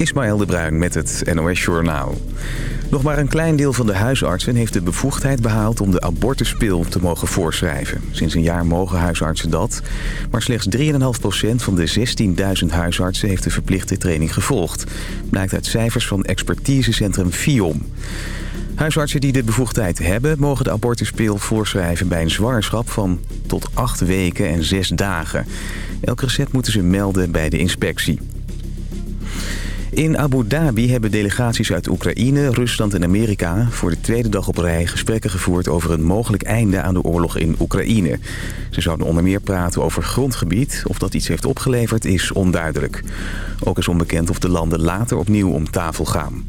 Ismaël de Bruin met het NOS Journaal. Nog maar een klein deel van de huisartsen heeft de bevoegdheid behaald om de abortuspil te mogen voorschrijven. Sinds een jaar mogen huisartsen dat, maar slechts 3,5% van de 16.000 huisartsen heeft de verplichte training gevolgd. Blijkt uit cijfers van expertisecentrum FIOM. Huisartsen die de bevoegdheid hebben... mogen de abortuspil voorschrijven bij een zwangerschap van tot 8 weken en 6 dagen. Elk recept moeten ze melden bij de inspectie. In Abu Dhabi hebben delegaties uit Oekraïne, Rusland en Amerika... voor de tweede dag op rij gesprekken gevoerd over een mogelijk einde aan de oorlog in Oekraïne. Ze zouden onder meer praten over grondgebied. Of dat iets heeft opgeleverd is onduidelijk. Ook is onbekend of de landen later opnieuw om tafel gaan.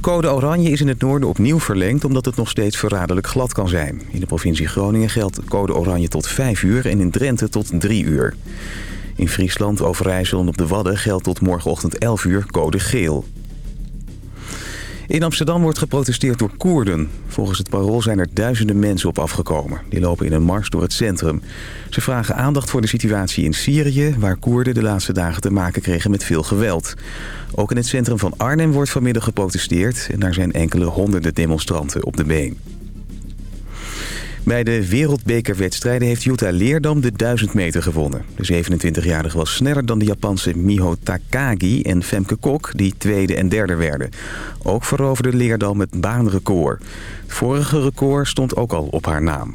Code oranje is in het noorden opnieuw verlengd omdat het nog steeds verraderlijk glad kan zijn. In de provincie Groningen geldt code oranje tot 5 uur en in Drenthe tot 3 uur. In Friesland, Overijssel en op de Wadden geldt tot morgenochtend 11 uur code geel. In Amsterdam wordt geprotesteerd door Koerden. Volgens het parool zijn er duizenden mensen op afgekomen. Die lopen in een mars door het centrum. Ze vragen aandacht voor de situatie in Syrië... waar Koerden de laatste dagen te maken kregen met veel geweld. Ook in het centrum van Arnhem wordt vanmiddag geprotesteerd... en daar zijn enkele honderden demonstranten op de been. Bij de wereldbekerwedstrijden heeft Jutta Leerdam de 1000 meter gewonnen. De 27-jarige was sneller dan de Japanse Miho Takagi en Femke Kok... die tweede en derde werden. Ook veroverde Leerdam het baanrecord. Het vorige record stond ook al op haar naam.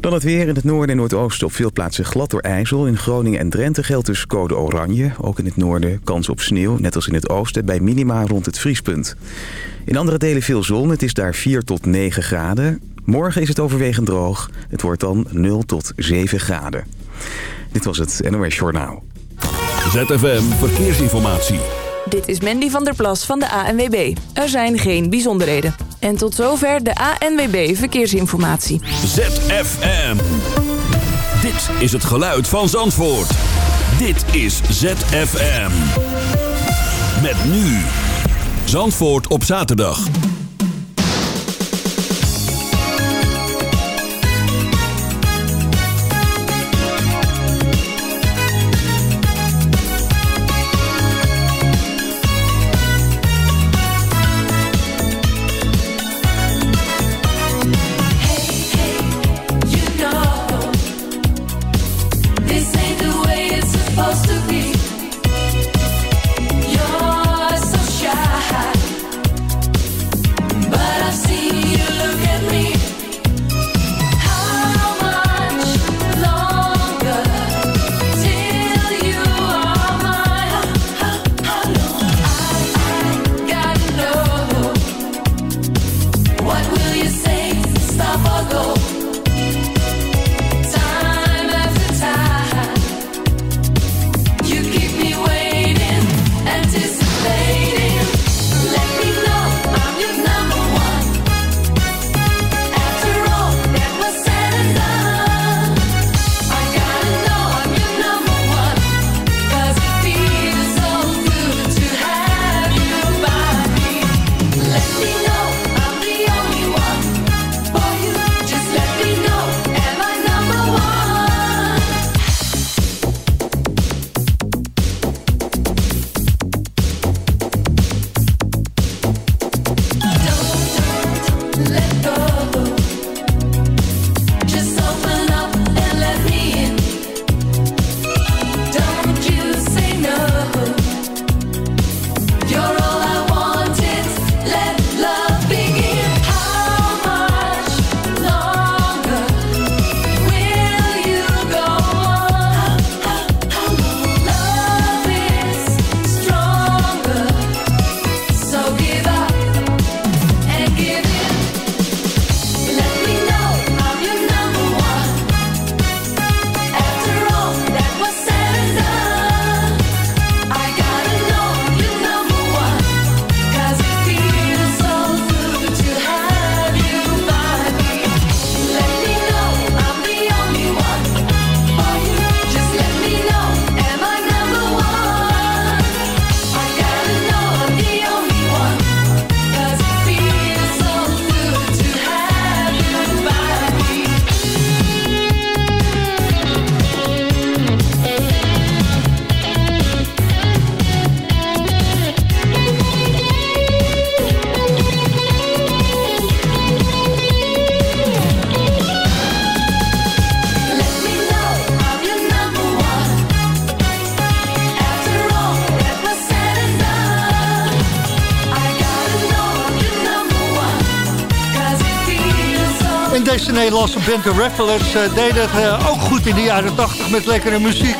Dan het weer in het noorden en noordoosten op veel plaatsen glad door ijzel. In Groningen en Drenthe geldt dus code oranje. Ook in het noorden kans op sneeuw, net als in het oosten, bij minima rond het vriespunt. In andere delen veel zon, het is daar 4 tot 9 graden. Morgen is het overwegend droog. Het wordt dan 0 tot 7 graden. Dit was het NOS Journaal. ZFM Verkeersinformatie. Dit is Mandy van der Plas van de ANWB. Er zijn geen bijzonderheden. En tot zover de ANWB Verkeersinformatie. ZFM. Dit is het geluid van Zandvoort. Dit is ZFM. Met nu. Zandvoort op zaterdag. Nederlandse band The Rafflers uh, deed het ook goed in de jaren 80 met lekkere muziek.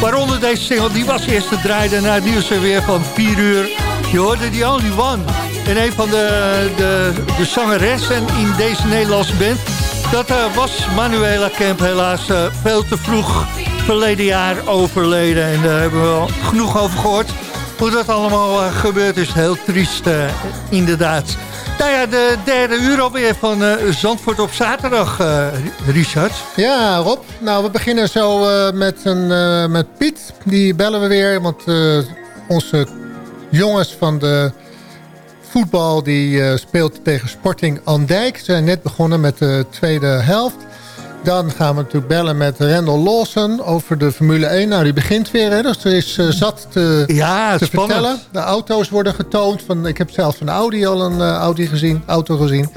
Waaronder deze single, die was eerst te draaien na het nieuws weer van 4 uur. Je hoorde The Only One. En een van de, de, de zangeressen in deze Nederlandse band... dat was Manuela Kemp helaas veel te vroeg verleden jaar overleden. En daar hebben we al genoeg over gehoord. Hoe dat allemaal gebeurd is, heel triest inderdaad. Nou ja, de derde uur alweer van uh, Zandvoort op zaterdag, uh, Richard. Ja, Rob. Nou, we beginnen zo uh, met, een, met Piet. Die bellen we weer, want onze jongens van de voetbal... die speelt tegen Sporting Andijk. Ze zijn net begonnen met de tweede helft. Dan gaan we natuurlijk bellen met Randall Lawson over de Formule 1. Nou, die begint weer, hè? dus er is uh, zat te, ja, te vertellen. De auto's worden getoond. Van, ik heb zelfs van Audi al een uh, Audi gezien, auto gezien.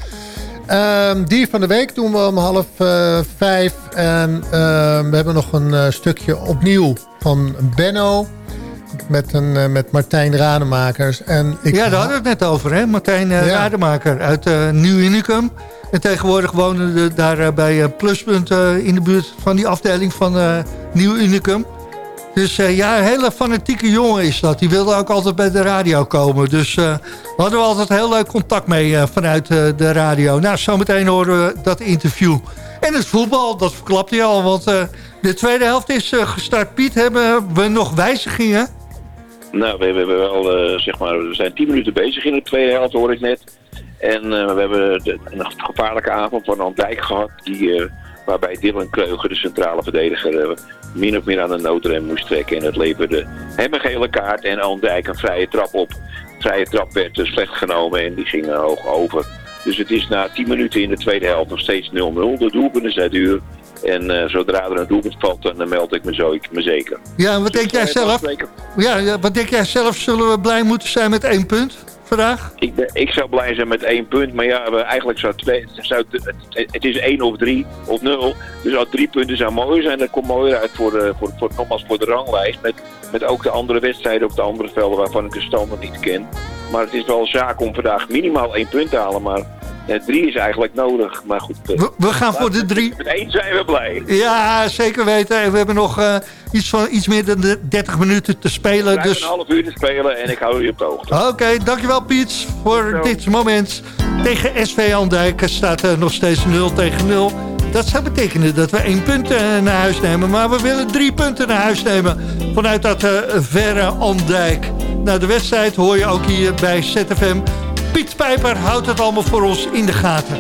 Um, dier van de week doen we om half uh, vijf. En uh, we hebben nog een stukje opnieuw van Benno. Met, een, met Martijn Rademakers. En ik ja, daar hadden we het net over, hè? Martijn ja. Rademaker uit Nieuw Unicum. En tegenwoordig wonen we daar eh, bij eh, Pluspunt eh, in de buurt van die afdeling van Nieuw Unicum. Dus ja, een hele fanatieke jongen is dat. Die wilde ook altijd bij de radio komen. Dus uh, hadden we altijd heel leuk contact mee vanuit de radio. Nou, zometeen horen we dat interview. En het voetbal, dat verklapt hij al. Want de tweede helft is gestart. Piet, hebben we nog wijzigingen? Nou, we hebben wel, zeg maar, we zijn tien minuten bezig in de tweede helft, hoor ik net. En uh, we hebben de, een gevaarlijke aanval van Andijk gehad. Die, uh, waarbij Dylan Kreuger, de centrale verdediger, uh, min of meer aan de noodrem moest trekken. En het leverde hem een gele kaart en Andijk een vrije trap op. De vrije trap werd slecht genomen en die ging hoog over. Dus het is na 10 minuten in de tweede helft nog steeds 0-0. De doelpunten zijn duur. En zodra er een doelpunt valt, dan meld ik me, zo, ik me zeker. Ja, wat dus denk jij zelf? Ja, wat denk jij zelf? Zullen we blij moeten zijn met één punt? Vandaag? Ik, ben, ik zou blij zijn met één punt. Maar ja, eigenlijk zou, twee, zou het, is één of drie of nul. Dus als drie punten zou mooi zijn, dat komt mooi uit voor, de, voor, voor, nogmaals voor de ranglijst. Met, met ook de andere wedstrijden op de andere velden waarvan ik de stand niet ken. Maar het is wel zaak om vandaag minimaal één punt te halen. Maar drie is eigenlijk nodig, maar goed. Eh, we, gaan voor de drie. Met één zijn we blij. Ja, zeker weten. We hebben nog uh, iets, van, iets meer dan de 30 minuten te spelen. We dus... een half uur te spelen en ik hou je op de hoogte. Oké, okay, dankjewel Piet voor dit moment. Tegen SV Andijk staat er nog steeds 0 tegen 0. Dat zou betekenen dat we één punt naar huis nemen. Maar we willen drie punten naar huis nemen vanuit dat uh, verre Andijk. Nou, de wedstrijd hoor je ook hier bij ZFM. Piet Pijper houdt het allemaal voor ons in de gaten.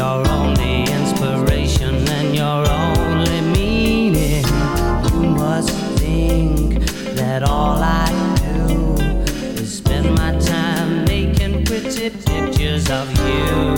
Your only inspiration and your only meaning. You must think that all I do is spend my time making pretty pictures of you. You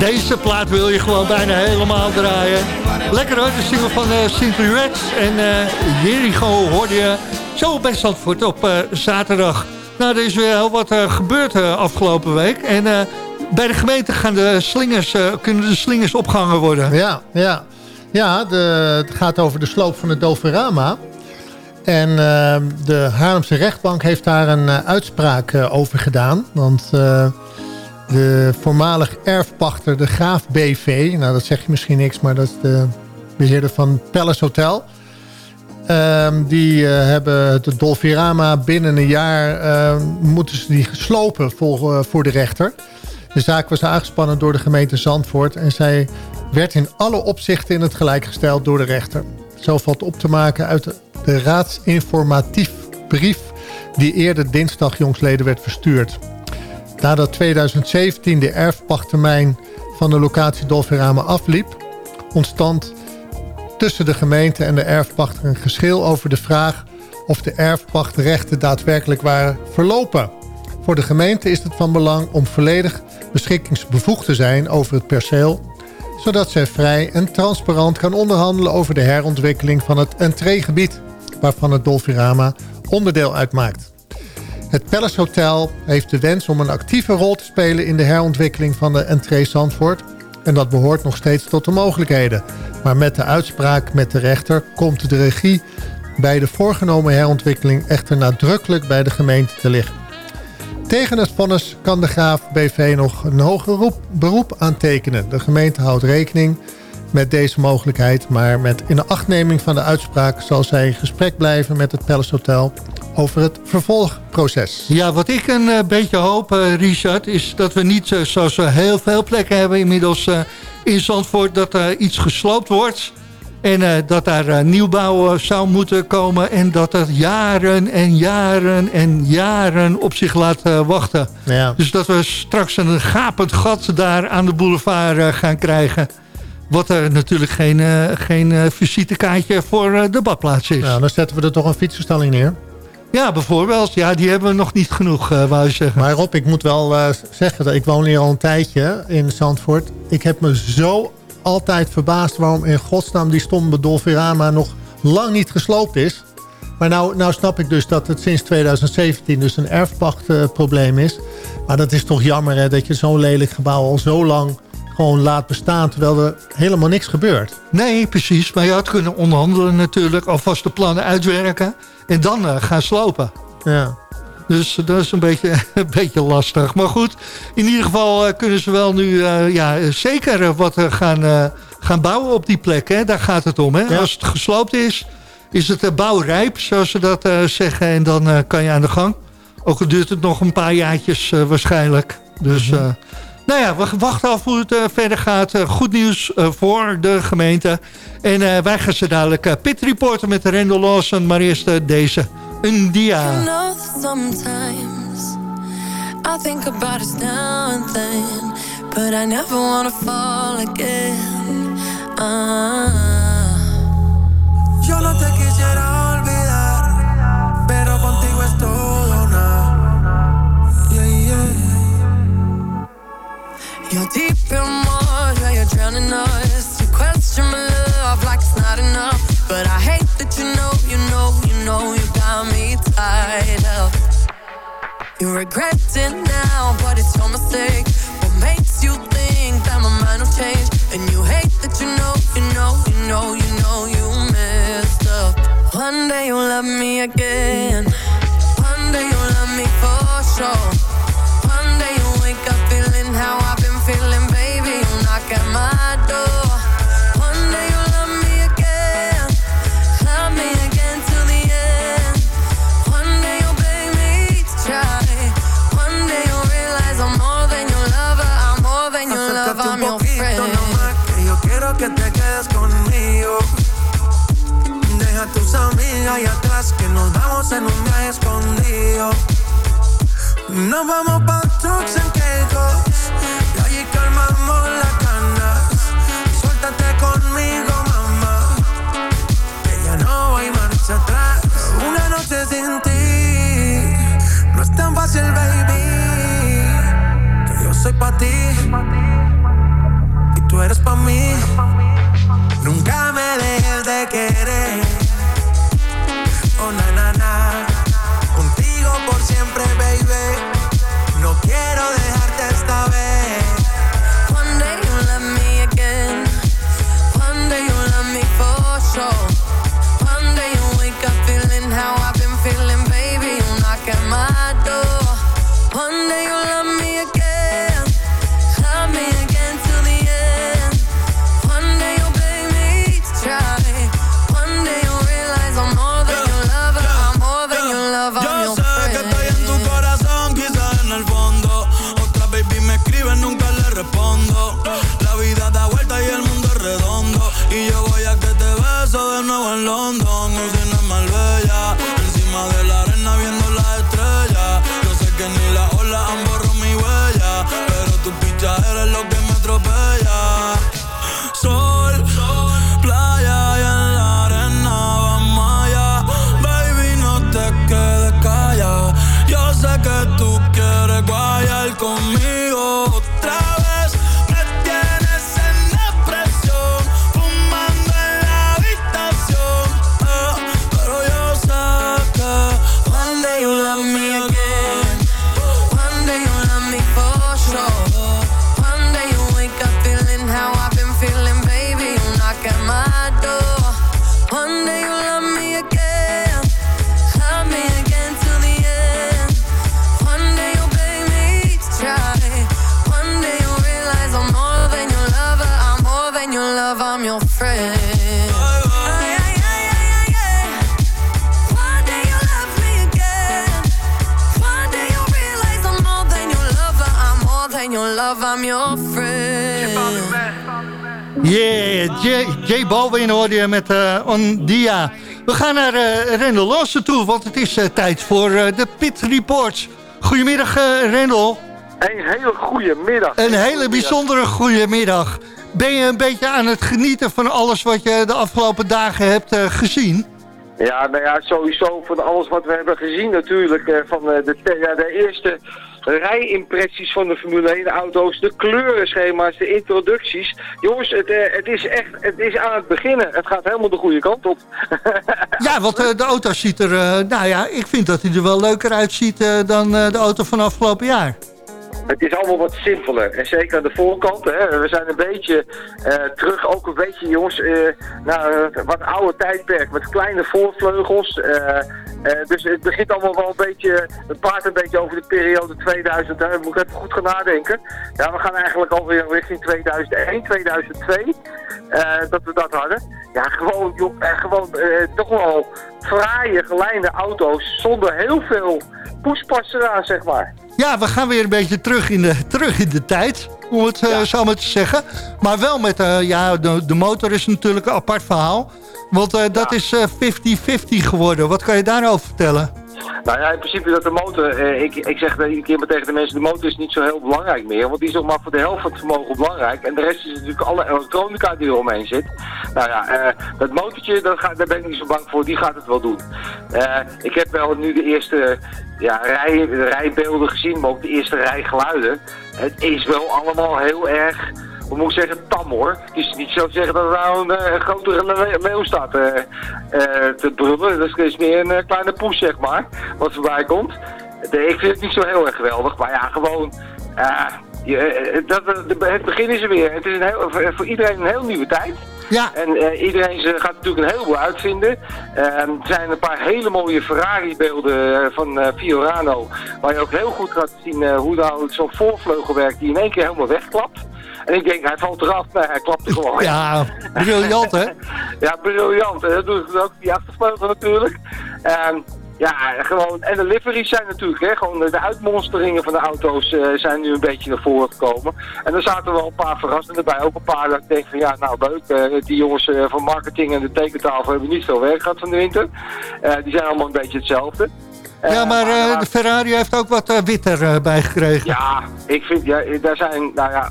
deze plaat wil je gewoon bijna helemaal draaien. Lekker hoor, de single van uh, Simply Reds en uh, Jericho hoorde je zo bij Zandvoort op uh, zaterdag. Nou, er is weer heel wat gebeurd afgelopen week. En bij de gemeente gaan de slingers, kunnen de slingers opgehangen worden. Ja, ja. ja de, het gaat over de sloop van het Doverama. En de Haarlemse rechtbank heeft daar een uitspraak over gedaan. Want de voormalig erfpachter, de Graaf BV. Nou, dat zeg je misschien niks, maar dat is de beheerder van Palace Hotel. Um, die uh, hebben de Dolfirama binnen een jaar... Uh, moeten die geslopen voor, uh, voor de rechter. De zaak was aangespannen door de gemeente Zandvoort... en zij werd in alle opzichten in het gelijk gesteld door de rechter. Zo valt op te maken uit de, de raadsinformatief brief... die eerder dinsdag jongsleden werd verstuurd. Nadat 2017 de erfpachttermijn van de locatie Dolfirama afliep... ontstond tussen de gemeente en de erfpachter een geschil over de vraag... of de erfpachtrechten daadwerkelijk waren verlopen. Voor de gemeente is het van belang om volledig beschikkingsbevoegd te zijn over het perceel... zodat zij vrij en transparant kan onderhandelen over de herontwikkeling van het entreegebied... waarvan het Dolfirama onderdeel uitmaakt. Het Palace Hotel heeft de wens om een actieve rol te spelen... in de herontwikkeling van de entree Zandvoort. En dat behoort nog steeds tot de mogelijkheden. Maar met de uitspraak met de rechter komt de regie... bij de voorgenomen herontwikkeling echter nadrukkelijk bij de gemeente te liggen. Tegen het vonnis kan de Graaf BV nog een hoger beroep aantekenen. De gemeente houdt rekening met deze mogelijkheid... maar met in de van de uitspraak zal zij in gesprek blijven met het Palace Hotel over het vervolgproces. Ja, wat ik een uh, beetje hoop, uh, Richard, is dat we niet uh, zoals we heel veel plekken hebben inmiddels in Zandvoort, dat er iets gesloopt wordt. En dat daar nieuwbouw zou moeten komen en dat dat jaren en jaren en jaren op zich laat wachten. Ja. Dus dat we straks een gapend gat daar aan de boulevard gaan krijgen. Wat er natuurlijk geen, geen visitekaartje voor de badplaats is. Nou, dan zetten we er toch een fietsverstelling neer. Ja, bijvoorbeeld. Ja, die hebben we nog niet genoeg, uh, wou je zeggen. Maar Rob, ik moet wel uh, zeggen, dat ik woon hier al een tijdje in Zandvoort. Ik heb me zo altijd verbaasd waarom in godsnaam die stomme Dolfirama nog lang niet gesloopt is. Maar nou, nou snap ik dus dat het sinds 2017 dus een erfpachtprobleem uh, is. Maar dat is toch jammer hè, dat je zo'n lelijk gebouw al zo lang gewoon laat bestaan... terwijl er helemaal niks gebeurt. Nee, precies. Maar je had kunnen onderhandelen natuurlijk. Alvast de plannen uitwerken. En dan uh, gaan slopen. Ja. Dus dat is een beetje, een beetje lastig. Maar goed, in ieder geval uh, kunnen ze wel nu uh, ja, zeker wat gaan, gaan bouwen op die plek. Hè? Daar gaat het om. Hè? Ja. Als het gesloopt is, is het bouwrijp, zoals ze dat zeggen. En dan kan je aan de gang. Ook al duurt het nog een paar jaartjes waarschijnlijk. Dus... Mm -hmm. Nou ja, we wachten af hoe het uh, verder gaat. Uh, goed nieuws uh, voor de gemeente. En wij gaan ze dadelijk pit reporten met Randall Lawson. Maar eerst deze. You know sometimes I think about it now and then But I never wanna fall again uh. Yo no te quisiera You're deep in water, you're drowning us. You question my love like it's not enough. But I hate that you know, you know, you know, you got me tied up. You regret it now, but it's your mistake. What makes you think that my mind will change? And you hate that you know, you know, you know, you know, you messed up. One day you'll love me again. One day you'll love me for sure. Y atrás que nos vamos en un viaje escondido. Nos vamos pa' trucks and Caicos. Y allí calmamos las Una noche sin ti no es tan fácil, baby. Que yo soy pa ti y tú eres para mí. Nunca me dejes de querer. Oh, na, na. Contigo por siempre, baby. No quiero dejar J, J Balvin hoorde je met eh On Dia. We gaan naar uh, Rendel toe, want het is eh, tijd voor eh, de Pit Reports. Goedemiddag uh, Rendel. Een hele goede middag. Een hele bijzondere goede middag. Ben je een beetje aan het genieten van alles wat je de afgelopen dagen hebt uh, gezien? Ja, nou ja, sowieso van alles wat we hebben gezien natuurlijk. Uh, van uh, de, ja, de eerste rijimpressies van de Formule 1 auto's, de kleurenschema's, de introducties. Jongens, het, uh, het is echt, het is aan het beginnen. Het gaat helemaal de goede kant op. ja, want de auto ziet er, nou ja, ik vind dat hij er wel leuker uitziet dan de auto van afgelopen jaar. Het is allemaal wat simpeler. En zeker aan de voorkant. Hè. We zijn een beetje uh, terug, ook een beetje jongens, uh, naar wat oude tijdperk. Met kleine voorvleugels. dus het begint allemaal wel een beetje, het praat een beetje over de periode 2000. Daar moet ik even goed gaan nadenken. Ja, we gaan eigenlijk alweer richting 2001, 2002. dat we dat hadden. Ja, gewoon, joh, gewoon toch wel fraaie, gelijnde auto's. Zonder heel veel poespas eraan, zeg maar. Ja, we gaan weer een beetje terug in de, terug in de tijd, om het ja. uh, zo maar te zeggen. Maar wel met, uh, ja, de, de motor is natuurlijk een apart verhaal. Want uh, dat ja. is 50-50 geworden. Wat kan je daarover vertellen? Nou ja, in principe dat de motor, eh, ik, ik zeg iedere keer maar tegen de mensen, de motor is niet zo heel belangrijk meer. Want die is nog maar voor de helft van het vermogen belangrijk. En de rest is natuurlijk alle elektronica die er omheen zit. Nou ja, eh, dat motortje, ga, daar ben ik niet zo bang voor, die gaat het wel doen. Uh, ik heb wel nu de eerste ja, rij, rijbeelden gezien, maar ook de eerste rijgeluiden. Het is wel allemaal heel erg we moeten zeggen tam hoor. Het is niet zo zeggen dat er nou een, een grotere leeuw staat uh, uh, te brullen. Dat is meer een kleine poes zeg maar, wat voorbij komt. Ik vind het niet zo heel erg geweldig, maar ja, gewoon... Je, dat, het begin is er weer. Het is een heel, voor, iedereen een heel nieuwe tijd. Ja. En uh, iedereen gaat natuurlijk een heleboel uitvinden. Uh, er zijn een paar hele mooie Ferrari-beelden van uh, Fiorano. Waar je ook heel goed gaat zien hoe nou zo'n voorvleugel werkt die in één keer helemaal wegklapt. En ik denk, hij valt eraf. Nee, hij klapt er gewoon. Ja, briljant hè? ja, briljant. Dat doet ook die achtervleugel natuurlijk. En ja, gewoon, en de liveries zijn natuurlijk, hè, gewoon de uitmonsteringen van de auto's uh, zijn nu een beetje naar voren gekomen. En er zaten wel een paar verrassingen bij, ook een paar dat ik denk van ja, nou leuk, uh, die jongens uh, van marketing en de tekentafel hebben niet veel werk gehad van de winter. die zijn allemaal een beetje hetzelfde. Ja, maar uh, de Ferrari heeft ook wat uh, witter bijgekregen. Ja, ik vind, ja, daar zijn, nou ja,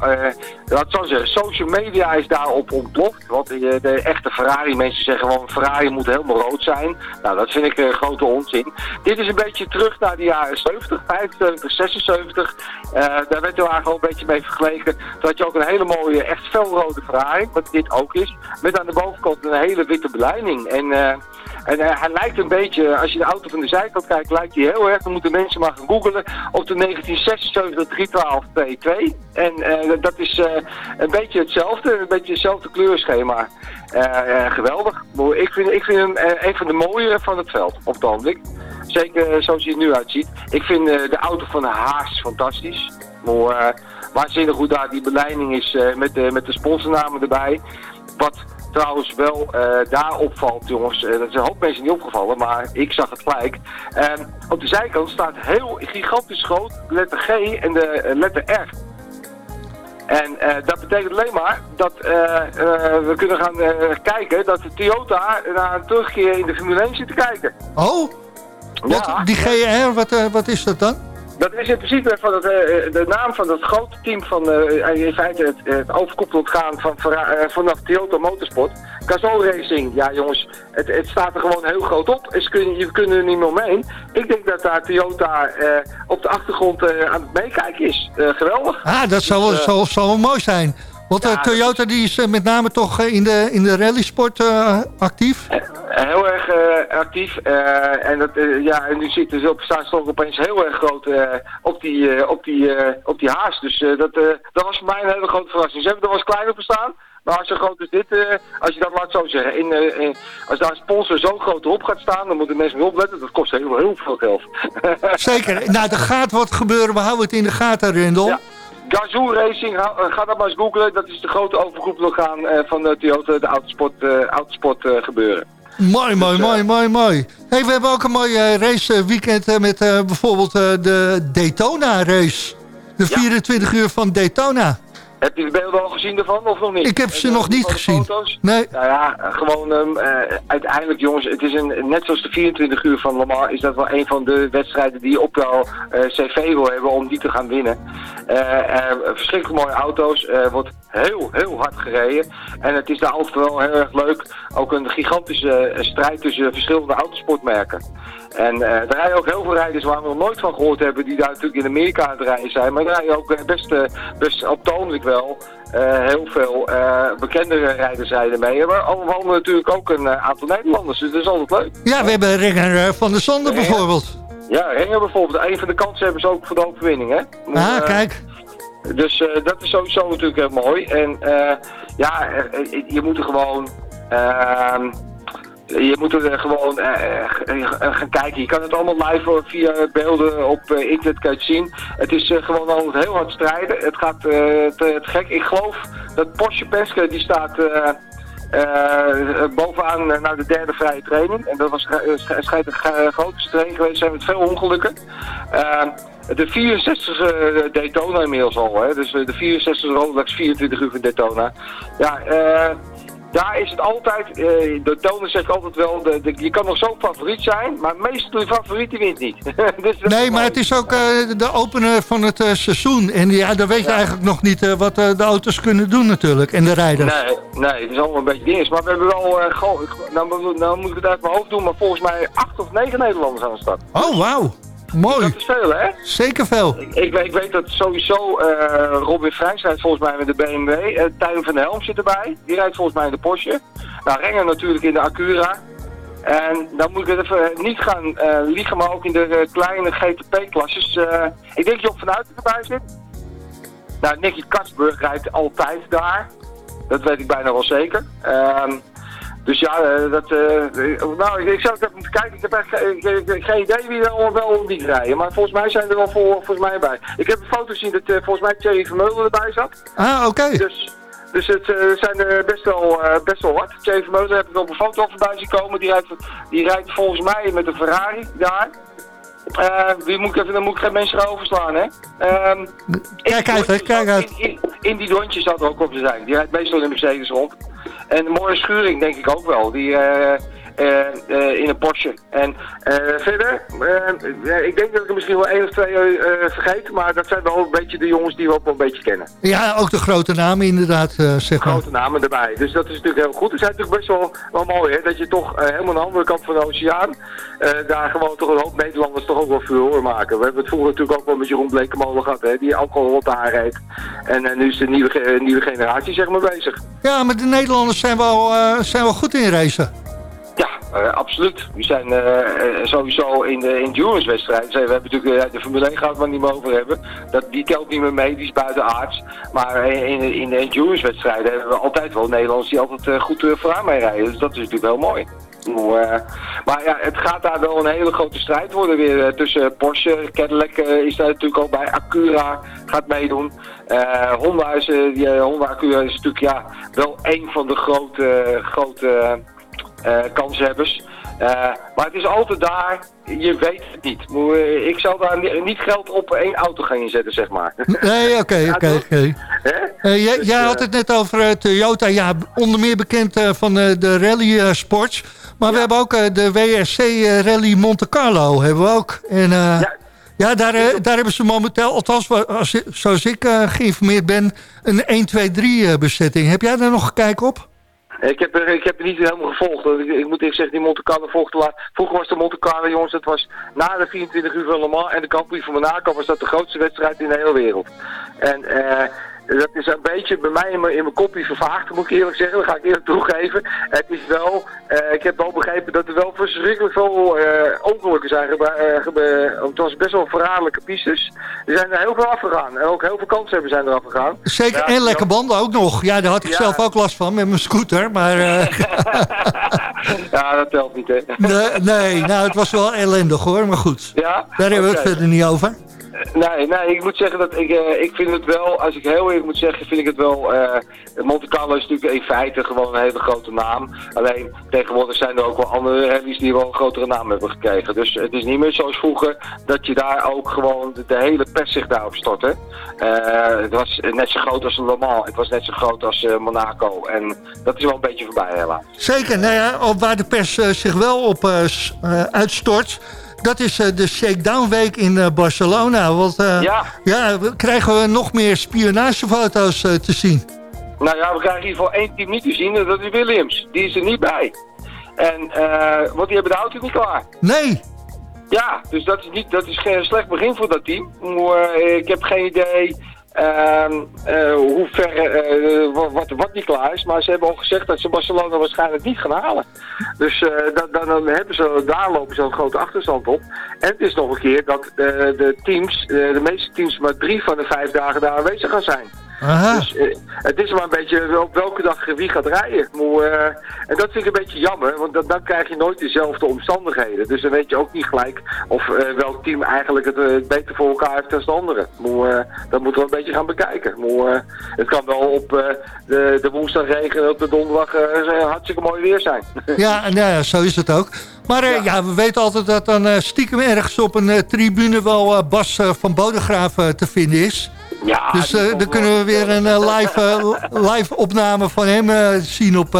laat zo zeggen, social media is daarop ontploft. Want de, de echte Ferrari-mensen zeggen gewoon, Ferrari moet helemaal rood zijn. Nou, dat vind ik een grote onzin. Dit is een beetje terug naar de jaren 70, 75, 76. daar werd er eigenlijk al een beetje mee vergeleken. Dat je ook een hele mooie, echt felrode Ferrari, wat dit ook is. Met aan de bovenkant een hele witte beleiding. En... En uh, hij lijkt een beetje, als je de auto van de zijkant kijkt, lijkt hij heel erg. Dan moeten mensen maar gaan googlen op de 1976 312 P2. En uh, dat is uh, een beetje hetzelfde, een beetje hetzelfde kleurschema. geweldig. Ik vind, ik vind hem een van de mooiere van het veld op het ogenblik. Zeker zoals hij er nu uitziet. Ik vind de auto van Haas fantastisch. Maar, waanzinnig hoe daar die beleiding is met, de, met de sponsornamen erbij. Wat trouwens wel uh, daar opvalt, jongens. Uh, dat is een hoop mensen niet opgevallen, maar ik zag het gelijk. Uh, op de zijkant staat heel gigantisch groot de letter G en de letter R. En eh, dat betekent alleen maar dat eh, eh, we kunnen gaan eh, kijken dat de Toyota naar een terugkeer in de Formule 1 zit te kijken. Oh, wat, Ja. die GR, wat, eh, wat is dat dan? Dat is in principe van het, eh, de naam van het grote team van eh, in feite het, het overkoepelend gaan van, eh, vanaf Toyota Motorsport. Gazoo Racing, ja jongens, het, het staat er gewoon heel groot op. Dus kun, je kunnen er niet meer omheen. Ik denk dat daar Toyota eh, op de achtergrond eh, aan het meekijken is. Eh, geweldig. Ah, dat zou, Dus, eh, zou, zou wel mooi zijn. Want ja, eh, Toyota die is eh, met name toch eh, in de, in de rallysport actief. Heel erg actief. en, dat, ja, en nu zitten ze op, staan ze toch opeens heel erg groot op, die, op, die, op die haas. Dus dat, dat was voor mij een hele grote verrassing. Ze hebben er wel eens kleiner staan. Maar als zo groot is dit, als je dat laat zo zeggen, in, in- als daar een sponsor zo groot erop gaat staan, dan moeten mensen mee opletten. Dat kost heel, heel veel geld. Zeker. Nou, er gaat wat gebeuren. We houden het in de gaten, Rendel. Ja. Gazoo Racing, eh, ga dat maar eens googlen. Dat is de grote overgroeplogaan eh van de Toyota, de autosport, eh, autosport eh, gebeuren. Mooi, mooi, Dus, eh, mooi, mooi, mooi. Hey, we hebben ook een mooi eh, raceweekend eh, met eh, bijvoorbeeld eh, de Daytona race. De 24 uur van Daytona. Heb je de beelden al gezien ervan of nog niet? Ik heb ze En, eh, nog niet gezien. Foto's? Nee. Nou ja, gewoon eh, uiteindelijk jongens, het is een, net zoals de 24 uur van Le Mans, is dat wel een van de wedstrijden die je op jouw eh, cv wil hebben om die te gaan winnen. Eh, verschrikkelijk mooie auto's, er wordt heel, heel hard gereden. En het is daar altijd wel heel erg leuk, ook een gigantische strijd tussen verschillende autosportmerken. En eh er rijden ook heel veel rijders waar we nog nooit van gehoord hebben, die daar natuurlijk in Amerika aan het rijden zijn. Maar er rijden ook eh, best, eh, best optoonlijk wel heel veel bekendere rijders rijden mee. Maar allemaal natuurlijk ook een aantal Nederlanders, dus dat is altijd leuk. Ja, we hebben Renger eh, van der Zanden Ja. bijvoorbeeld. Ja, Renger bijvoorbeeld, een van de kansen hebben ze ook voor de overwinning, hè? Moet, Ah, kijk. Dus dat is sowieso natuurlijk heel mooi. En ja, je moet er gewoon... je moet er gewoon eh, eh, eh, gaan kijken. Je kan het allemaal live via beelden op internet het zien. Het is gewoon altijd heel hard strijden. Het gaat te, te gek. Ik geloof dat Porsche Penske die staat bovenaan naar de derde vrije training. En dat was sch- schijnt een grote training geweest zijn met veel ongelukken. De 64 e Daytona inmiddels al, hè? dus de 64 Rolex 24 uur van Daytona. Ja, eh, daar is het altijd, eh Daytona zeg ik altijd wel, de, de- je kan nog zo favoriet zijn, maar meestal je favoriet die wint niet. dus Nee, maar het is ook eh, de opener van het eh, seizoen. En ja, dan weet je eigenlijk nog niet wat de auto's kunnen doen natuurlijk. En de rijders. Nee, nee, het is allemaal een beetje dinges. Maar we hebben wel, nou, moet- nou moet ik het uit mijn hoofd doen, maar volgens mij acht of negen Nederlanders aan de start. Oh, wauw. Mooi. Dat is veel, hè? Zeker veel. Ik, ik, weet- ik weet dat sowieso eh, Robin Vrijs rijdt volgens mij met de BMW. Uh, Tijn van der Helm zit erbij. Die rijdt volgens mij in de Porsche. Nou, Renger natuurlijk in de Acura. En dan moet ik het even niet gaan eh, liegen, maar ook in de eh, kleine GTP-klasses. eh, ik denk Job van Uiten erbij zit. Nou, Nicky Kasburg rijdt altijd daar. Dat weet ik bijna wel zeker. Ehm, dus ja, eh, dat, eh, nou, ik, ik zou het even moeten kijken. Ik heb echt ge- ge- ge- geen idee wie er wel niet rijden. Maar volgens mij zijn er wel voor, volgens mij bij. Ik heb een foto gezien dat eh, volgens mij Thierry Vermeulen erbij zat. Ah, oké. Dus, dus het zijn er best wel, best wel hard. Thierry Vermeulen heb ik op een foto voorbij zien komen. Die rijdt, die rijdt volgens mij met een Ferrari daar. Eh, die moet ik even, dan moet ik geen mensen gaan overslaan, hè. Ehm, Kijk uit, hè, rondjes- kijk uit. In, in, in die rondjes zat er ook op te zijn. Die rijdt meestal in de Mercedes rond. En mooie schuring denk ik ook wel. Die eh, in een Porsche. En eh, verder, eh, eh, ik denk dat ik er misschien wel één of twee eh, vergeet. Maar dat zijn wel een beetje de jongens die we ook wel een beetje kennen. Ja, ook de grote namen inderdaad, eh, zeg maar. Grote namen erbij. Dus dat is natuurlijk heel goed. Het is natuurlijk best wel, wel mooi hè, dat je toch eh, helemaal aan de andere kant van de oceaan... eh, daar gewoon toch een hoop Nederlanders toch ook wel furore maken. We hebben het vroeger natuurlijk ook wel met Jeroen Blekemolen gehad, hè, die alcohol op de haar reed. En eh, nu is de nieuwe, nieuwe generatie zeg maar bezig. Ja, maar de Nederlanders zijn wel, eh, zijn wel goed in racen. Eh, absoluut. We zijn eh, eh, sowieso in de endurance wedstrijden. We hebben natuurlijk de Formule 1 gaat we het niet meer over hebben. Dat, die telt niet meer mee, die is buiten aards. Maar in, in, de endurance wedstrijden hebben we altijd wel Nederlanders die altijd goed vooraan mee rijden. Dus dat is natuurlijk heel mooi. Maar ja, het gaat daar wel een hele grote strijd worden weer tussen Porsche, Cadillac is daar natuurlijk ook bij, Acura gaat meedoen. Honda, is, die, Honda Acura is natuurlijk ja, wel een van de grote, grote uh, kanshebbers. maar het is altijd daar, je weet het niet. Eh, Ik zal daar ni- niet geld op één auto gaan inzetten, zeg maar. Nee, oké, oké? Eh, jij Dus, jij eh, had het net over eh, Toyota, ja, onder meer bekend eh, van eh, de rally eh, sports. Maar we hebben ook eh, de WRC eh, Rally Monte Carlo, hebben we ook. En eh, ja. Ja. daar, eh, daar hebben ze momenteel, althans als, zoals ik eh, geïnformeerd ben, een 1-2-3 bezetting. Heb jij daar nog gekeken op? Ik heb, er- ik heb het niet helemaal gevolgd. Ik, ik moet eerlijk zeggen, die Monte Carlo volgde laat. Vroeger was de Monte Carlo, jongens, dat was na de 24 uur van Le Mans en de Grand Prix van Monaco was dat de grootste wedstrijd in de hele wereld. En eh, dat is een beetje bij mij in mijn, in mijn kopje vervaagd, moet ik eerlijk zeggen. Dat ga ik eerlijk toegeven. Het is wel, eh, ik heb wel begrepen dat er wel verschrikkelijk veel eh, ongelukken zijn geba- eh, Het was best wel verraderlijke pistes. Er zijn er heel veel afgegaan. En ook heel veel kansen hebben zijn er afgegaan. Zeker, Ja, en lekker banden ook nog. Ja, daar had ik Ja. zelf ook last van met mijn scooter. Maar ja, dat telt niet, hè. nee, nee, nou, het was wel ellendig hoor, maar goed. Ja? Daar hebben we het verder niet over. Nee, nee, ik moet zeggen dat ik, eh, ik vind het wel, als ik heel eerlijk moet zeggen, vind ik het wel, eh Monte Carlo is natuurlijk in feite gewoon een hele grote naam. Alleen tegenwoordig zijn er ook wel andere rallies die wel een grotere naam hebben gekregen. Dus het is niet meer zoals vroeger dat je daar ook gewoon de, hele pers zich daarop stortte. Eh, het was net zo groot als Le Mans, het was net zo groot als Monaco. En dat is wel een beetje voorbij helaas. Zeker, nou ja, waar de pers zich wel op uitstort... dat is eh, de Shakedown Week in eh, Barcelona. Want eh, Ja. ja, krijgen we nog meer spionagefoto's te zien. Nou ja, we krijgen in ieder geval één team niet te zien, en dat is Williams. Die is er niet bij. En, eh, want die hebben de auto niet klaar. Nee, Ja, dus dat is, niet, dat is geen slecht begin voor dat team. Maar, ik heb geen idee hoe ver, eh, wat, wat, niet klaar is. Maar ze hebben al gezegd dat ze Barcelona waarschijnlijk niet gaan halen. Dus eh, dan, hebben ze, daar lopen ze een grote achterstand op. En het is nog een keer dat eh, de teams, eh, de meeste teams maar drie van de vijf dagen daar aanwezig gaan zijn. Aha. Dus eh, het is maar een beetje op welke dag wie gaat rijden. Maar, eh, en dat vind ik een beetje jammer, want dan, dan krijg je nooit dezelfde omstandigheden. Dus dan weet je ook niet gelijk of eh, welk team eigenlijk het, beter voor elkaar heeft dan de andere. Maar, dat moeten we een beetje gaan bekijken. Maar, het kan wel op de, de woensdag regen en op de donderdag hartstikke mooi weer zijn. Ja, nou ja, zo is het ook. Maar ja. we weten altijd dat dan stiekem ergens op een tribune wel Bas van Bodegraaf eh, te vinden is. Ja, Dus komt dan kunnen we weer een eh, live, eh, live opname van hem zien op,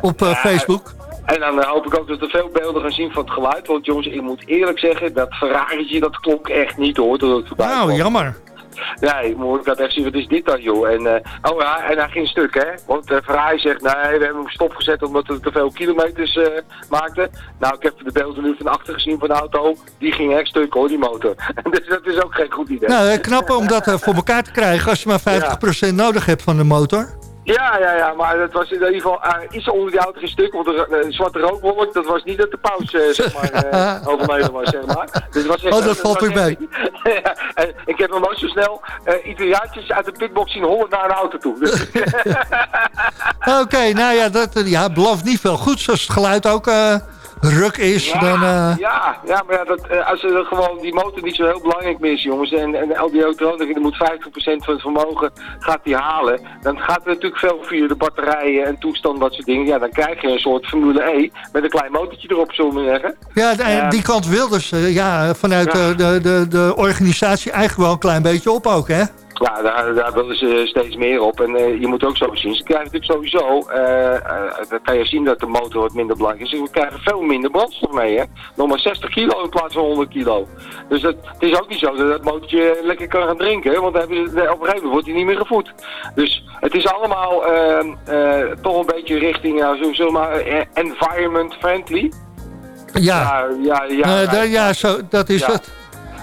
op Facebook. En dan hoop ik ook dat we veel beelden gaan zien van het geluid. Want jongens, ik moet eerlijk zeggen, dat Ferrari'tje, dat klonk echt niet hoor. Toen het Nou, kwam. jammer. Nee, maar ik had echt zien, wat is dit dan joh? En, eh, oh ja, en hij ging stuk hè. Want uh, zegt, nee, we hebben hem stopgezet omdat we te veel kilometers eh, maakten. Nou, ik heb de beelden nu van achter gezien van de auto. Die ging echt stuk hoor, die motor. dus dat is ook geen goed idee. Nou, knap om dat voor elkaar te krijgen als je maar 50% nodig hebt van de motor. Ja, ja, ja, maar dat was in ieder geval eh, iets onder die auto geen stuk. Want de eh, zwarte rookwolk, dat was niet dat de pauze eh, zeg maar, eh, overleden was, zeg maar. Dus was echt- Oh, dat valt weer ja, en ik heb nog nooit zo snel Italiaantjes uit de pitbox zien hollen naar een auto toe. Dus, Oké, nou ja, dat ja, belooft niet veel goeds. Als het geluid ook ruk is, Ja, dan... eh, ja, ja, maar ja, dat, eh, als er gewoon die motor niet zo heel belangrijk meer is, jongens, en, en die elektronica, die moet 50% van het vermogen gaat die halen, dan gaat het natuurlijk veel via de batterijen en toestand, dat soort dingen. Ja, dan krijg je een soort Formule E met een klein motortje erop, zullen we zeggen. Ja, de- Ja. die kant wil dus eh, ja, vanuit Ja. eh, de, de, de organisatie eigenlijk wel een klein beetje op ook, hè? Ja, daar, daar willen ze steeds meer op. En eh, je moet ook zo zien, ze krijgen natuurlijk sowieso, eh, dan kan je zien dat de motor wat minder belangrijk is. Ze krijgen veel minder brandstof mee, hè. Nog maar 60 kilo in plaats van 100 kilo. Dus dat, het is ook niet zo dat dat motortje lekker kan gaan drinken, want dan hebben ze, op een gegeven moment wordt hij niet meer gevoed. Dus het is allemaal eh, eh, toch een beetje richting, ja, zo, zullen maar, environment friendly. Ja, Ja, ja, ja. Da- ja zo, dat is Ja. het.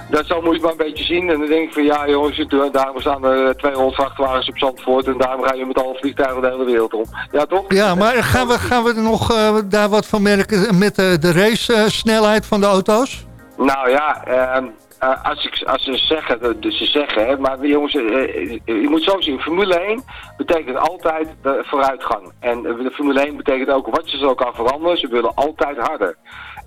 Dat zo moet je maar een beetje zien. En dan denk ik van ja jongens, het- daarom staan er 200 vrachtwagens op Zandvoort. En daarom ga je met alle vliegtuigen de hele wereld om. Ja toch? Ja, maar gaan we, gaan we er nog eh, daar wat van merken met eh, de race eh, snelheid van de auto's? Nou ja, ehm, eh, als, ik, als ze zeggen, dus ze zeggen, hè, maar jongens, eh, eh, je moet zo zien, Formule 1 betekent altijd de vooruitgang. En eh, de Formule 1 betekent ook, wat ze zo kan veranderen, ze willen altijd harder.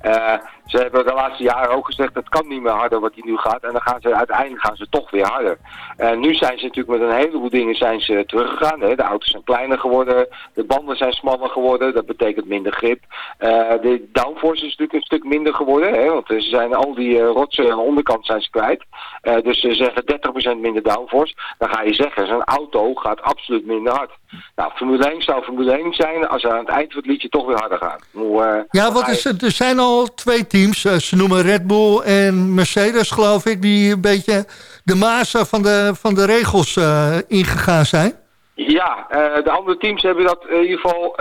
Eh, ze hebben de laatste jaren ook gezegd, het kan niet meer harder wat die nu gaat. En dan gaan ze uiteindelijk gaan ze toch weer harder. En nu zijn ze natuurlijk met een heleboel dingen zijn ze teruggegaan. Hè. De auto's zijn kleiner geworden, de banden zijn smaller geworden, dat betekent minder grip. Eh, de downforce is natuurlijk een stuk minder geworden, hè, want ze zijn al die eh, rotsen aan de onderkant zijn ze kwijt. Eh, dus ze zeggen 30% minder downforce. Dan ga je zeggen, zo'n auto gaat absoluut minder hard. Nou, Formule 1 zou Formule 1 zijn als ze aan het eind van het liedje toch weer harder gaan. Hoe, eh, Ja, wat is het? Er zijn al twee teams. Eh, Ze noemen Red Bull en Mercedes, geloof ik... die een beetje de mazen van de, van de regels eh, ingegaan zijn. Ja, eh, de andere teams hebben dat in ieder geval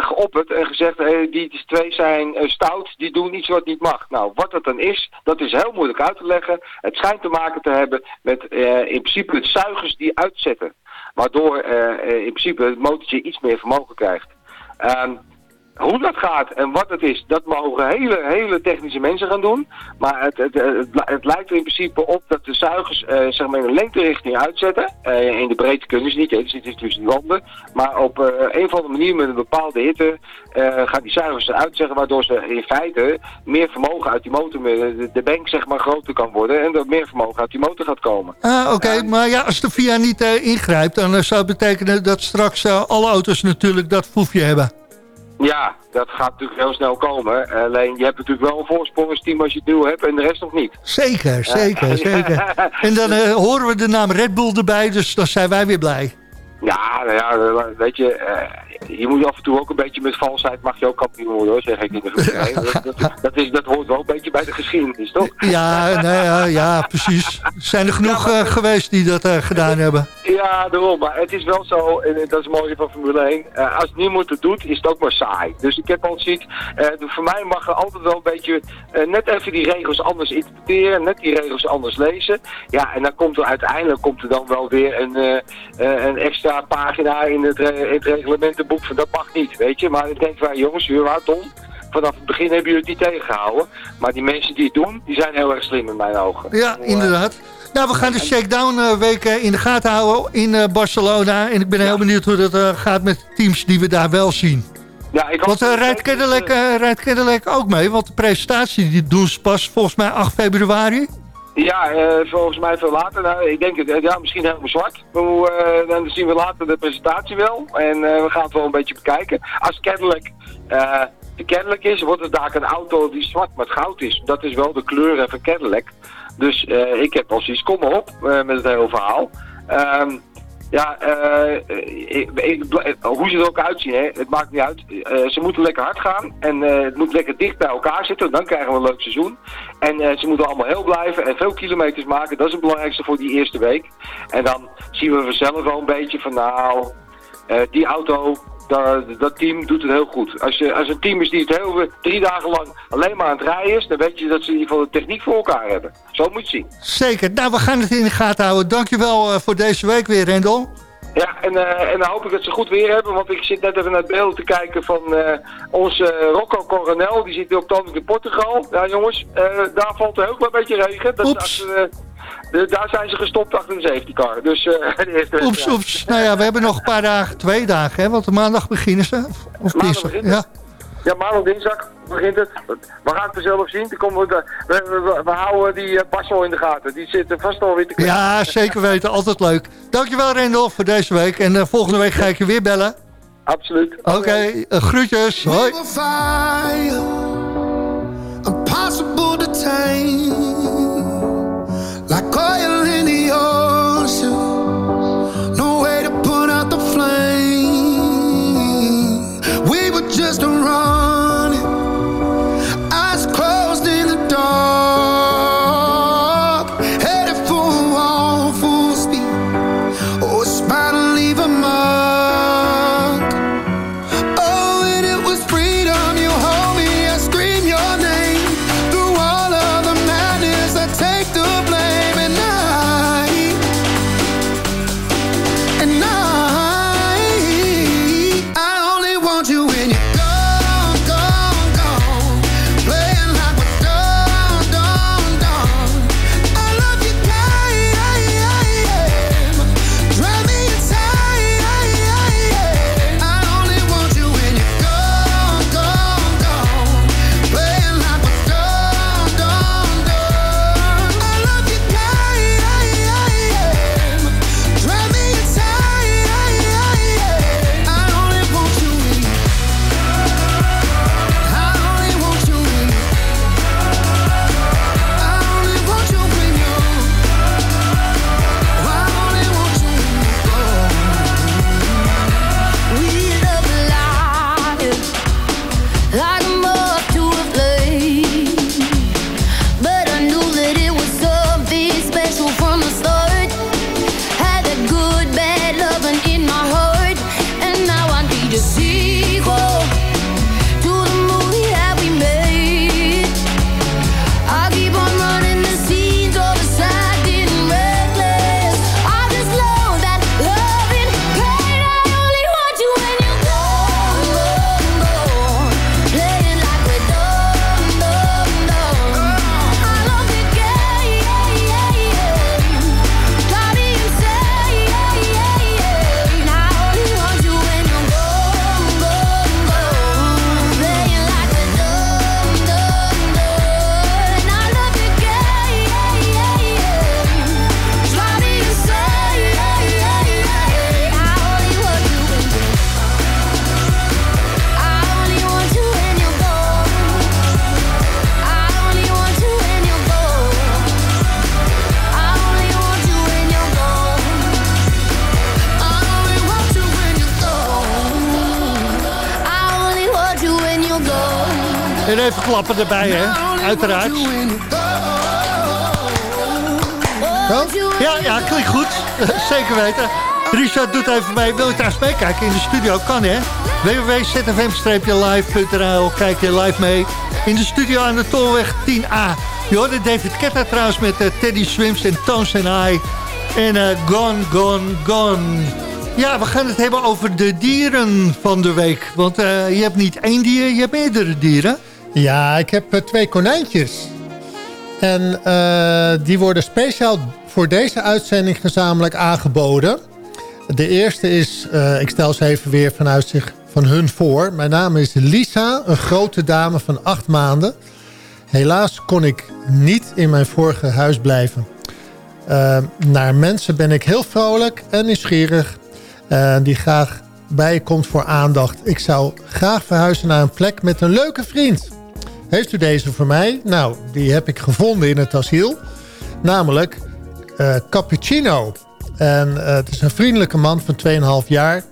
geopperd en gezegd, die twee zijn stout, die doen iets wat niet mag. Nou, wat dat dan is, dat is heel moeilijk uit te leggen. Het schijnt te maken te hebben met in principe het zuigers die uitzetten. Waardoor in principe het motortje iets meer vermogen krijgt. Ehm, hoe dat gaat en wat het is, dat mogen hele, hele technische mensen gaan doen. Maar het, het, het, het lijkt er in principe op dat de zuigers eh, zeg maar in een lengterichting uitzetten. Eh, in de breedte kunnen ze niet, dat zit tussen die wanden. Maar op eh, een of andere manier met een bepaalde hitte gaan die zuigers eruit zeggen. Waardoor ze in feite meer vermogen uit die motor, de, de bank zeg maar groter kan worden. En dat meer vermogen uit die motor gaat komen. Ah, Oké, maar ja, als de VIA niet ingrijpt... dan zou het betekenen dat straks alle auto's natuurlijk dat foefje hebben. Ja, dat gaat natuurlijk heel snel komen. Alleen je hebt natuurlijk wel een voorsprongersteam als je het nieuw hebt en de rest nog niet. Zeker, zeker, zeker. En dan eh, horen we de naam Red Bull erbij, dus dan zijn wij weer blij. Ja, nou ja, weet je, eh, je moet af en toe ook een beetje met valsheid mag je ook kampioen worden, hoor, zeg ik in de Formule 1. dat, dat, dat, is, dat hoort wel een beetje bij de geschiedenis, toch? Ja, nou ja, ja, precies. Er zijn er genoeg eh, geweest die dat eh, gedaan hebben. Ja, daarom. Maar het is wel zo, en dat is het mooie van Formule 1. eh, als niemand het doet, is het ook maar saai. Dus ik heb al ziet, eh, voor mij mag er altijd wel een beetje net even die regels anders interpreteren, net die regels anders lezen. Ja, en dan komt er uiteindelijk komt er dan wel weer een, een extra pagina in het, re- in het reglementenboek van dat mag niet, weet je. Maar ik denk van, jongens, u houdt om. Vanaf het begin hebben jullie het niet tegengehouden. Maar die mensen die het doen, die zijn heel erg slim in mijn ogen. Ja, eh, inderdaad. Nou, we gaan de Shakedown eh, week eh, in de gaten houden in eh, Barcelona. En ik ben heel benieuwd hoe dat eh, gaat met de teams die we daar wel zien. Ja, ik Want eh, dat- rijdt, Cadillac, eh, rijdt Cadillac ook mee? Want de presentatie die doen ze pas volgens mij 8 februari. Ja, eh, volgens mij veel later. Nou, ik denk het, ja, misschien helemaal zwart. Eh, dan zien we later de presentatie wel. En eh, we gaan het wel een beetje bekijken. Als de Cadillac is, wordt het daar een auto die zwart met goud is. Dat is wel de kleur van Cadillac. Dus ik heb al zoiets, kom maar op met het hele verhaal. Ehm, ja, eh, hoe ze er ook uitzien, hè, het maakt niet uit. Eh, ze moeten lekker hard gaan en eh, het moet lekker dicht bij elkaar zitten. Dan krijgen we een leuk seizoen. En ze moeten allemaal heel blijven en veel kilometers maken. Dat is het belangrijkste voor die eerste week. En dan zien we vanzelf wel een beetje van nou, die auto, dat, dat team doet het heel goed. Als, je, als een team is die het heel, drie dagen lang alleen maar aan het rijden is, dan weet je dat ze in ieder geval de techniek voor elkaar hebben. Zo moet je het zien. Zeker. Nou, we gaan het in de gaten houden. Dankjewel eh, voor deze week weer, Rendel. Ja, en, eh, en dan hoop ik dat ze goed weer hebben, want ik zit net even naar het beeld te kijken van eh, onze Rocco Coronel. Die zit op het in Portugal. Ja jongens, daar valt er ook wel een beetje regen. Dat, Oeps. De- daar zijn ze gestopt achter een safety car. Dus, eh, de eerste Oeps, oeps. Nou ja, we hebben nog een paar dagen, twee dagen, hè? Want de maandag beginnen ze. Of Maandag dinsdag. Ja. Ja, maandag dinsdag begint het. We gaan het vanzelf zien. Dan komen we, de- we, we, we- we houden die uh, Basel in de gaten. Die zit er vast alweer te kijken. ja, zeker weten. Altijd leuk. Dankjewel, Rendel, voor deze week. En eh, volgende week ga ik je weer bellen. Absoluut. Oké, eh, groetjes. Hoi. Klappen erbij, hè? Uiteraard. Ja, ja, klinkt goed. Zeker weten. Richard doet even mee. Wil je trouwens meekijken in de studio? Kan hè? www.zfm-live.nl Kijk je live mee in de studio aan de Tolweg 10A. Je hoorde David Ketta trouwens met uh, Teddy Swims en Tones and I. En uh, Gone, Gone, Gone. Ja, we gaan het hebben over de dieren van de week. Want uh, je hebt niet één dier, je hebt meerdere dieren. Ja, ik heb twee konijntjes. En die worden speciaal voor deze uitzending gezamenlijk aangeboden. De eerste is, uh, ik stel ze even weer vanuit zich van hun voor. Mijn naam is Lisa, een grote dame van acht maanden. Helaas kon ik niet in mijn vorige huis blijven. Naar mensen ben ik heel vrolijk en nieuwsgierig. Die graag bij komt voor aandacht. Ik zou graag verhuizen naar een plek met een leuke vriend. Heeft u deze voor mij? Nou, die heb ik gevonden in het asiel. Namelijk uh, Cappuccino. En uh, het is een vriendelijke man van 2,5 jaar.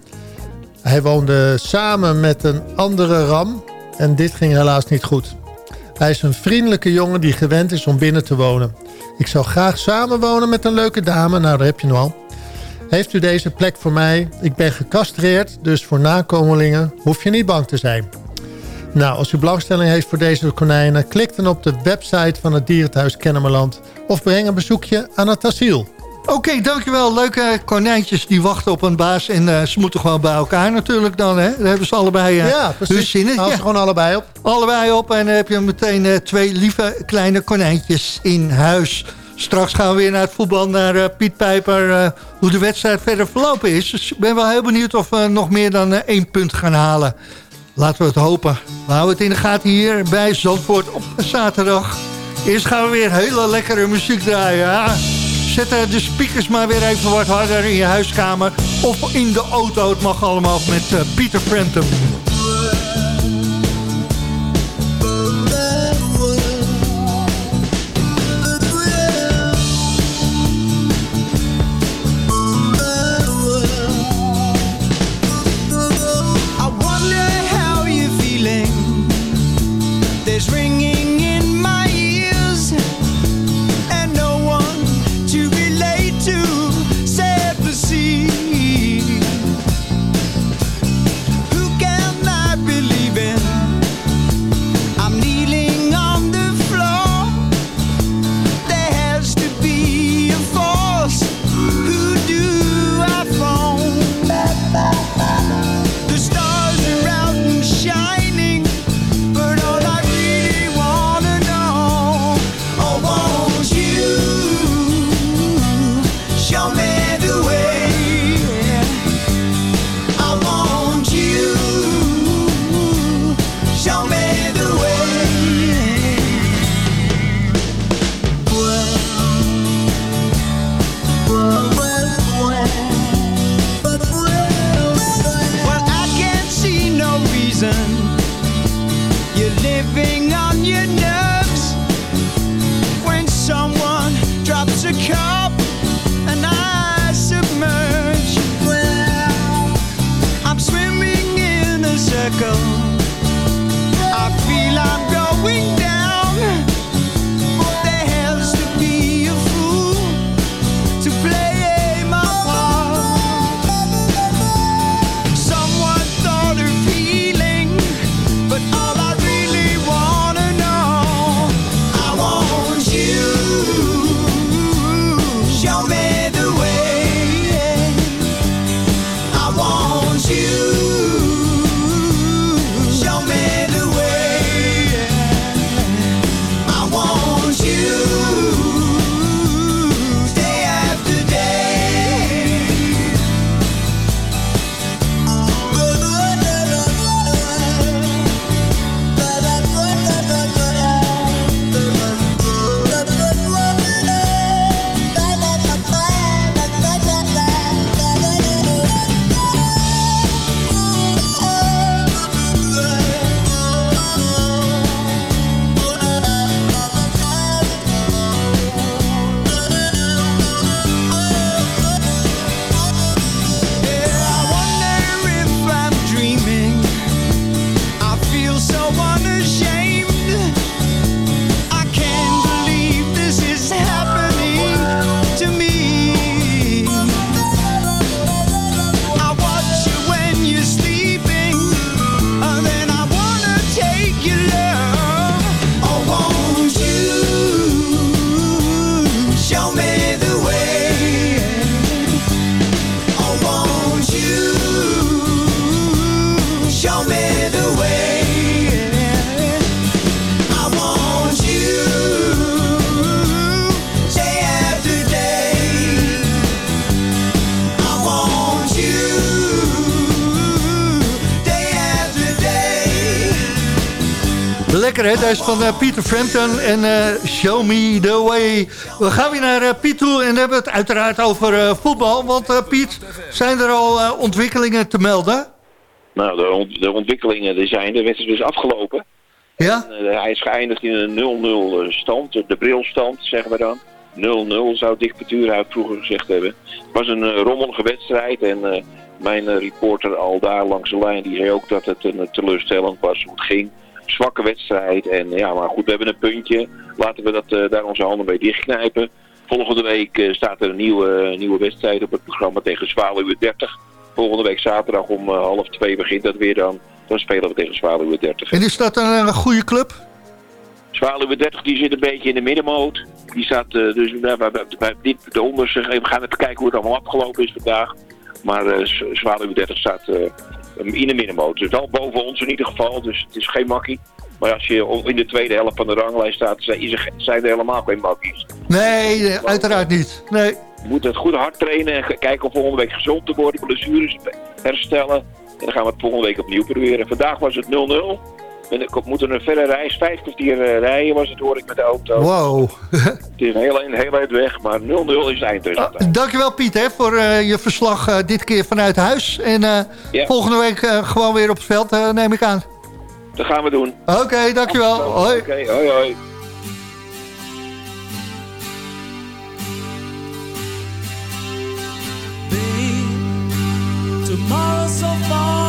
Hij woonde samen met een andere ram. En dit ging helaas niet goed. Hij is een vriendelijke jongen die gewend is om binnen te wonen. Ik zou graag samenwonen met een leuke dame. Nou, daar heb je nu al. Heeft u deze plek voor mij? Ik ben gecastreerd, dus voor nakomelingen hoef je niet bang te zijn. Nou, als u belangstelling heeft voor deze konijnen... klik dan op de website van het Dierenthuis Kennemerland... of breng een bezoekje aan het asiel. Oké, dankjewel. Leuke konijntjes die wachten op een baas. En uh, ze moeten gewoon bij elkaar natuurlijk dan. Hè? Daar hebben ze allebei uh, ja, precies. zin in. Ja. ze gewoon allebei op. Allebei op. En dan heb je meteen uh, twee lieve kleine konijntjes in huis. Straks gaan we weer naar het voetbal, naar Piet Pijper. hoe de wedstrijd verder verlopen is. Dus ik ben wel heel benieuwd of we nog meer dan één punt gaan halen. Laten we het hopen. We houden het in de gaten hier bij Zandvoort op zaterdag. Eerst gaan we weer hele lekkere muziek draaien. Zet de speakers maar weer even wat harder in je huiskamer. Of in de auto. Het mag allemaal met uh, Peter deze van uh, Peter Frampton en uh, Show Me The Way. We gaan weer naar uh, Piet toe en hebben het uiteraard over voetbal. Want Piet, zijn er al ontwikkelingen te melden? Nou, de, ont de ontwikkelingen die zijn, de wedstrijd is afgelopen. Ja? En, hij is geëindigd in een 0-0 stand, de brilstand zeggen we dan. 0-0 zou Dick Petuurhuis vroeger gezegd hebben. Het was een rommelige wedstrijd en mijn reporter al daar langs de lijn die zei ook dat het een teleurstellend was hoe het ging zwakke wedstrijd. En ja, maar goed, we hebben een puntje. Laten we dat, uh, daar onze handen bij dichtknijpen. Volgende week uh, staat er een nieuwe, nieuwe wedstrijd op het programma tegen Zwaluwe 30. Volgende week zaterdag om uh, half twee begint dat weer dan. Dan spelen we tegen Zwaluwe 30. En is dat een, een goede club? Zwaluwe 30 die zit een beetje in de middenmoot. Die staat dus bij, bij dit, de onderste. We gaan even kijken hoe het allemaal afgelopen is vandaag. Maar Zwaluwe 30 staat in de middenmoot. Dus al boven ons in ieder geval, dus het is geen makkie. Maar als je in de tweede helft van de ranglijst staat, zijn er helemaal geen makkies. Nee, uiteraard niet. Nee. Je moet het goed hard trainen en kijken om volgende week gezond te worden, blessures herstellen. En dan gaan we het volgende week opnieuw proberen. Vandaag was het 0-0. En ik moet een verre reis, vijf kwartier uh, rijden was het, hoor ik met de auto. Wow. het is een heel, een heel eind weg, maar 0-0 is het eindresultaat. Uh, dankjewel Piet hè, voor uh, je verslag dit keer vanuit huis. En volgende week gewoon weer op het veld, neem ik aan. Dat gaan we doen. Oké, okay, dankjewel. Hoi. Oké, okay, hoi hoi. Tomorrow's so far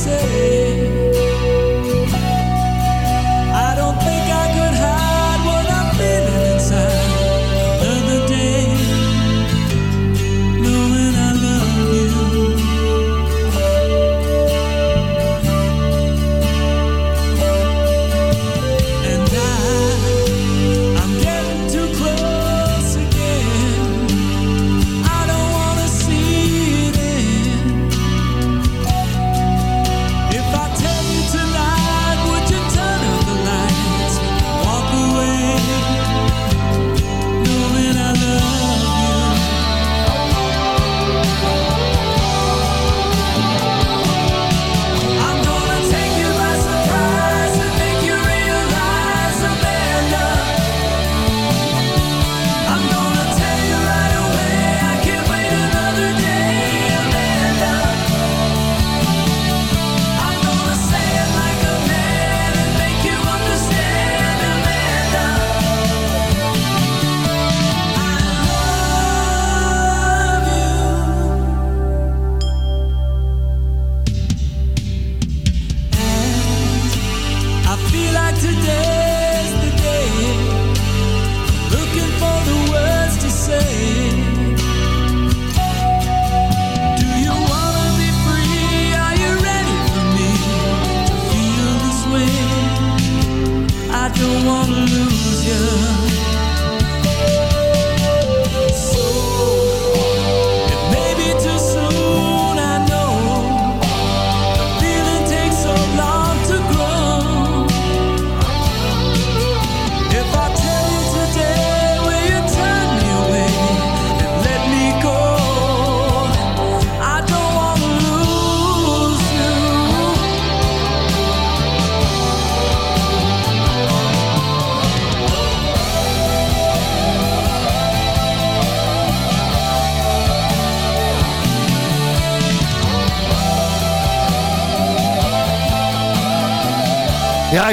say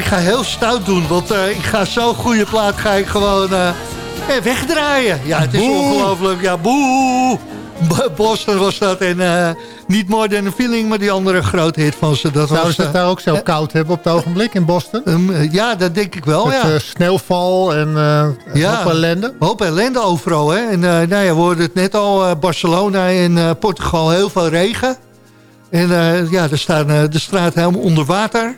ga heel stout doen, want uh, ik ga zo'n goede plaat ga ik gewoon uh, wegdraaien. Ja, het is ongelooflijk. Ja, boe! Boston was dat en uh, niet More Than a Feeling, maar die andere grote hit van ze. Dat Zouden ze het daar ook zo koud hebben op het ogenblik in Boston? Um, ja, dat denk ik wel, Met, ja. sneeuwval en ja, hoop ellende. hoop ellende overal, hè. En nou ja, we hoorden het net al, Barcelona en Portugal, heel veel regen. En ja, er staan de straat helemaal onder water.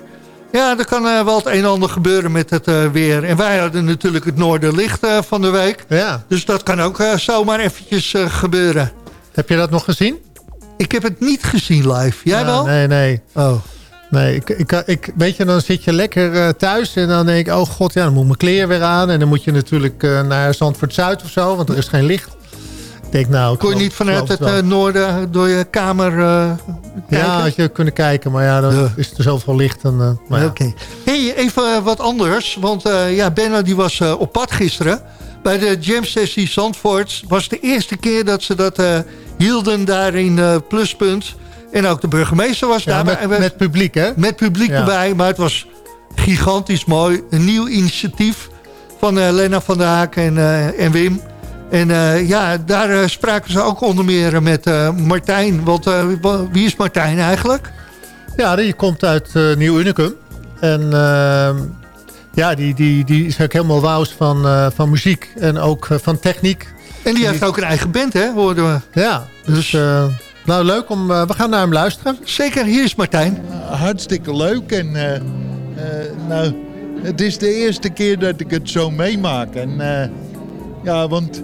Ja, er kan uh, wel het een en ander gebeuren met het uh, weer. En wij hadden natuurlijk het noorderlicht uh, van de week. Ja. Dus dat kan ook zomaar eventjes gebeuren. Heb je dat nog gezien? Ik heb het niet gezien live. Jij ja, wel? Nee, nee. Oh. Nee, ik, ik, ik, weet je, dan zit je lekker thuis en dan denk ik... oh god, ja, dan moet mijn kleren weer aan. En dan moet je natuurlijk naar Zandvoort Zuid of zo, want er is geen licht. Ik denk nou... Kon je niet vanuit het eh, noorden door je kamer eh kijken? Ja, had je kunnen kijken, maar ja, dan Ja. is er zoveel licht. En, eh, maar ja. Oké. Hey, even eh, wat anders. Want eh, ja, Benno die was eh, op pad gisteren. Bij de jam sessie Zandvoort was de eerste keer dat ze dat eh, hielden daar in eh, Pluspunt. En ook de burgemeester was Ja, daarbij. met, met publiek, hè? Met publiek erbij, maar het was gigantisch mooi. Een nieuw initiatief van eh, Lena van der Haak en, eh, en Wim. En eh, ja, daar eh, spraken ze ook onder meer met eh, Martijn. Want eh, wa- wie is Martijn eigenlijk? Ja, die komt uit eh, Nieuw Unicum. En ehm, ja, die, die, die is ook helemaal wauws van, eh, van muziek en ook van techniek. En die heeft ook een eigen band, hè, hoorden we. Ja, dus eh, nou leuk om... eh, we gaan naar hem luisteren. Zeker, hier is Martijn. hartstikke leuk. En eh, eh, nou, het is de eerste keer dat ik het zo meemaak. En eh, ja, want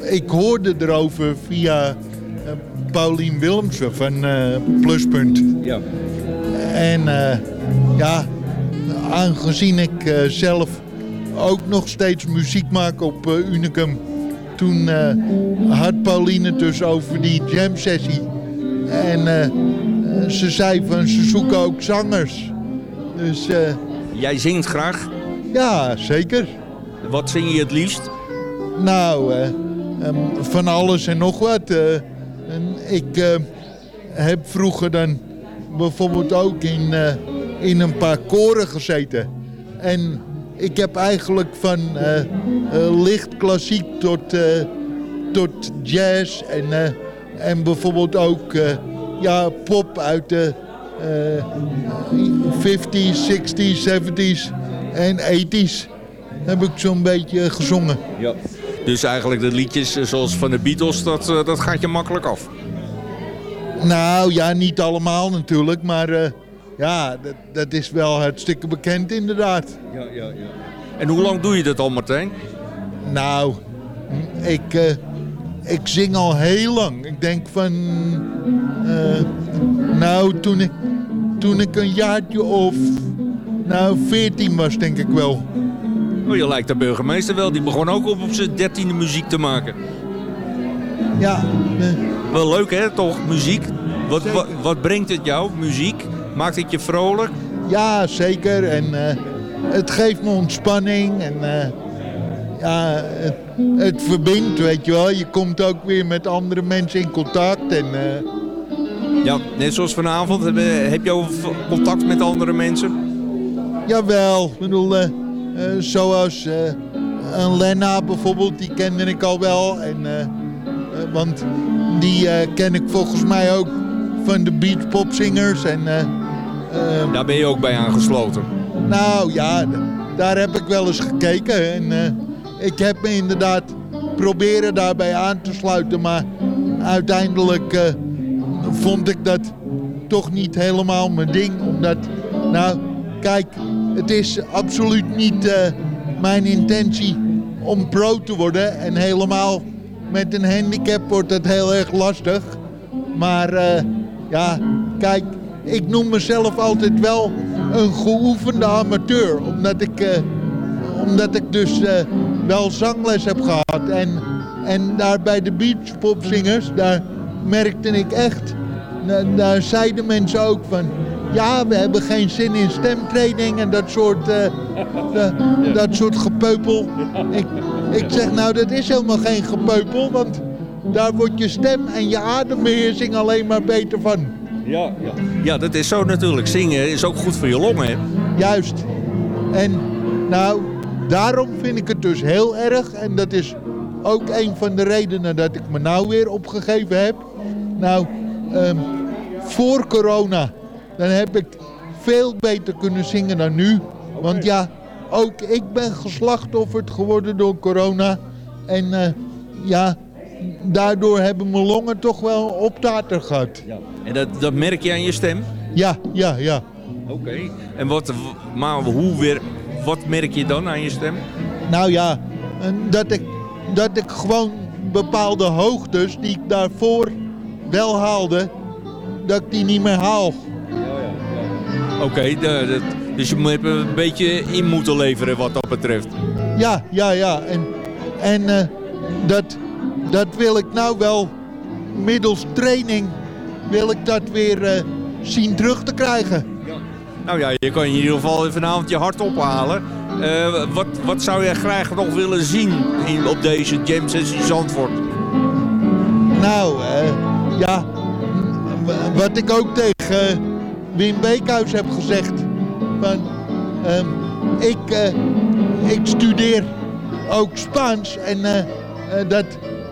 ik hoorde erover via eh, Paulien Willemsen van eh, Pluspunt. Ja. En eh, ja, aangezien ik eh, zelf ook nog steeds muziek maak op eh, Unicum. Toen eh, had Pauline het dus over die jam sessie. En eh, eh, ze zei van ze zoeken ook zangers. Dus eh, Jij zingt graag. ja, zeker. Wat zing je het liefst? Nou, eh, ehm, van alles en nog wat. eh. en ik eh, heb vroeger dan bijvoorbeeld ook in, in een paar koren gezeten. En ik heb eigenlijk van licht klassiek tot, tot jazz en, en bijvoorbeeld ook ja, pop uit de eh, 50s, 60s, 70s en 80s heb ik zo'n beetje gezongen. Ja. Dus eigenlijk de liedjes zoals van de Beatles, dat, eh, dat gaat je makkelijk af. Nou ja, niet allemaal natuurlijk, maar eh, ja, dat, dat is wel hartstikke bekend inderdaad. Ja, ja, ja. En hoe lang doe je dat al, Martijn? Nou, ik, eh, ik zing al heel lang. Ik denk van, nou toen ik, toen ik een jaartje of, nou 14 was denk ik wel. Oh, je lijkt de burgemeester wel. Die begon ook op, op zijn dertiende muziek te maken. Ja, Wel leuk hè, toch? Muziek. Wat, wat, wat brengt het jou, muziek? Maakt het je vrolijk? ja zeker. En eh, het geeft me ontspanning en eh, ja, het, het verbindt, weet je wel. Je komt ook weer met andere mensen in contact en... eh, Ja, net zoals vanavond. Heb, je- ook contact met andere mensen? Jawel, ik bedoel, zoals eh, een Lena bijvoorbeeld, die kende ik al wel. En, eh, eh, want die eh, ken ik volgens mij ook van de beachpopzingers. En, eh, eh, Daar ben je ook bij aangesloten. nou ja, daar heb ik wel eens gekeken. En eh, ik heb me inderdaad proberen daarbij aan te sluiten. Maar uiteindelijk eh, vond ik dat toch niet helemaal mijn ding. Omdat, nou, kijk, het is absoluut niet eh, mijn intentie om pro te worden. En helemaal met een handicap wordt het heel erg lastig. Maar eh, ja, kijk, ik noem mezelf altijd wel een geoefende amateur. Omdat ik, eh, omdat ik dus wel zangles heb gehad. En, en daar bij de beachpopzingers, daar merkte ik echt... da- Daar zeiden mensen ook van... Ja, we hebben geen zin in stemtraining en dat soort, eh, da- dat soort gepeupel. Ik, ik zeg nou, dat is helemaal geen gepeupel, want daar wordt je stem en je adembeheersing alleen maar beter van. Ja, ja. ja, dat is zo natuurlijk. Zingen is ook goed voor je longen. Hè? Juist. En nou, daarom vind ik het dus heel erg. En dat is ook een van de redenen dat ik me nou weer opgegeven heb. Nou, ehm, voor corona, dan heb ik veel beter kunnen zingen dan nu. Want ja, ook ik ben geslachtofferd geworden door corona. En eh, ja, daardoor hebben mijn longen toch wel een optater gehad. En dat, dat merk je aan je stem? Ja, ja, ja. Oké. En wat, maar hoe weer, wat merk je dan aan je stem? Nou ja, dat ik, dat ik gewoon bepaalde hoogtes die ik daarvoor wel haalde, dat ik die niet meer haal. Oké, dus je moet een beetje in moeten leveren wat dat betreft. Ja, ja, ja. En, en eh, dat, dat wil ik nou wel middels training wil ik dat weer eh, zien terug te krijgen. Nou ja, je kan in ieder geval vanavond je hart ophalen. Eh, wat, wat zou jij graag nog willen zien in, op deze Jam Sessie Zandvoort? Nou, ja, wat ik ook tegen Wim Beekhuis heb gezegd. Van, ehm, ik, eh, ik studeer ook Spaans en eh, eh, dat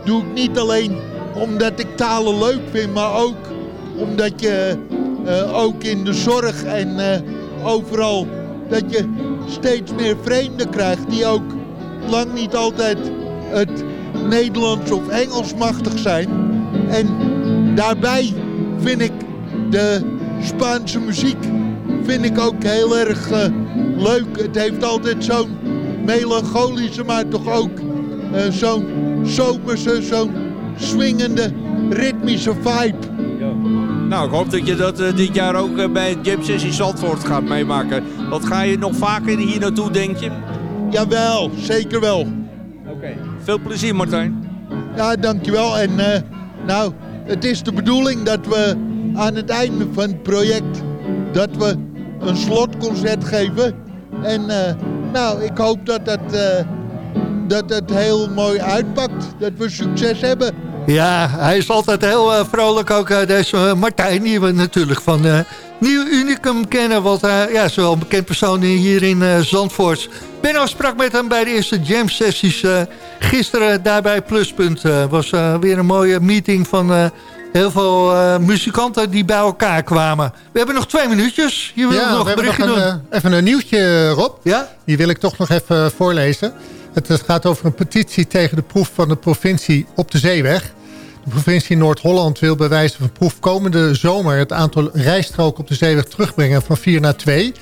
doe ik niet alleen omdat ik talen leuk vind, maar ook omdat je ook in de zorg en overal dat je steeds meer vreemden krijgt die ook lang niet altijd het Nederlands of Engels machtig zijn. En daarbij vind ik de Spaanse muziek vind ik ook heel erg eh, leuk. Het heeft altijd zo'n melancholische, maar toch ook eh, zo'n zomerse, zo'n swingende, ritmische vibe. Nou, ik hoop dat je dat eh, dit jaar ook bij het Jam Sessie Zandvoort gaat meemaken. Wat ga je nog vaker hier naartoe, denk je? Jawel, zeker wel. Oké. Veel plezier, Martijn. Ja, dankjewel. En nou, het is de bedoeling dat we aan het einde van het project... dat we een slotconcert geven. En eh, nou, ik hoop dat het, eh, dat het heel mooi uitpakt. Dat we succes hebben. Ja, hij is altijd heel eh, vrolijk. Ook deze Martijn, die we natuurlijk van Nieuw Unicum kennen. Want ja, is wel een bekend persoon hier in Zandvoort. Benno sprak met hem bij de eerste jam-sessies gisteren daar bij Pluspunt. Was weer een mooie meeting van heel veel eh, muzikanten die bij elkaar kwamen. We hebben nog twee minuutjes. Je wil Ja, nog we een hebben nog berichtje een, doen. eh, even een nieuwtje, Rob. Ja? Die wil ik toch nog even voorlezen. Het, gaat over een petitie tegen de proef van de provincie op de zeeweg. De provincie Noord-Holland wil bij wijze van proef komende zomer... het aantal rijstroken op de zeeweg terugbrengen van 4 naar 2.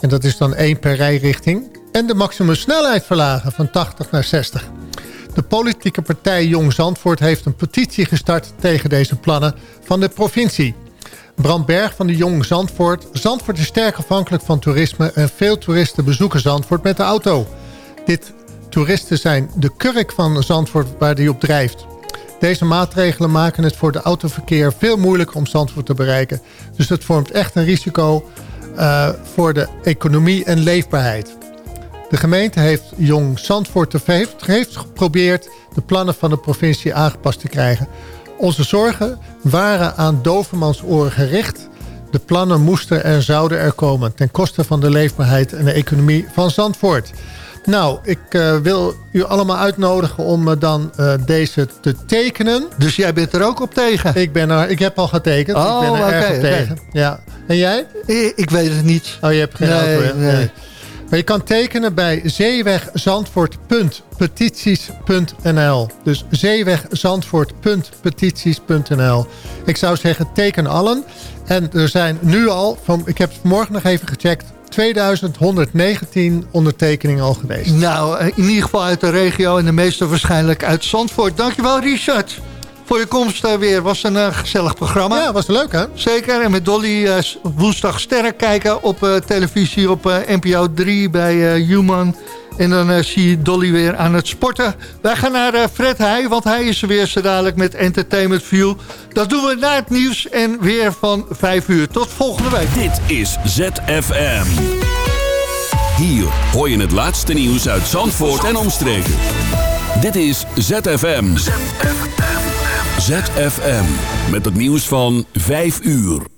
En dat is dan één per rijrichting. En de maximumsnelheid verlagen van 80 naar 60. De politieke partij Jong Zandvoort heeft een petitie gestart... tegen deze plannen van de provincie. Bram Berg van de Jong Zandvoort. Zandvoort is sterk afhankelijk van toerisme... en veel toeristen bezoeken Zandvoort met de auto. Dit toeristen zijn de kurk van Zandvoort waar die op drijft. Deze maatregelen maken het voor de autoverkeer veel moeilijker om Zandvoort te bereiken. Dus dat vormt echt een risico eh, voor de economie en leefbaarheid. De gemeente heeft Jong Zandvoort te heeft, heeft geprobeerd de plannen van de provincie aangepast te krijgen. Onze zorgen waren aan dovermansoren gericht. De plannen moesten en zouden er komen ten koste van de leefbaarheid en de economie van Zandvoort. Nou, ik eh, wil u allemaal uitnodigen om eh, dan eh, deze te tekenen. Dus jij bent er ook op tegen? Ik, ben er, ik heb al getekend. Oh, ik ben er erg oké, op tegen. Ja. En jij? Ik, ik weet het niet. Oh, je hebt geen Nee, auto, hè? nee. Je kan tekenen bij zeewegzandvoort.petities.nl. Dus zeewegzandvoort.petities.nl. Ik zou zeggen, teken allen. En er zijn nu al, van, ik heb het vanmorgen nog even gecheckt... 2119 ondertekeningen al geweest. Nou, in ieder geval uit de regio en de meeste waarschijnlijk uit Zandvoort. Dankjewel Richard voor je komst eh, weer. Was een eh, gezellig programma. Ja, was leuk hè? Zeker. En met Dolly eh, woensdag sterk kijken op eh, televisie op eh, NPO 3 bij eh, Human. En dan eh, zie je Dolly weer aan het sporten. Wij gaan naar eh, Fred Heij, want hij is er weer zo dadelijk met Entertainment View. Dat doen we na het nieuws en weer van 5 uur. Tot volgende week. Dit is ZFM. Hier hoor je het laatste nieuws uit Zandvoort en omstreken. Dit is ZFM. ZFM. Met het nieuws van 5 uur.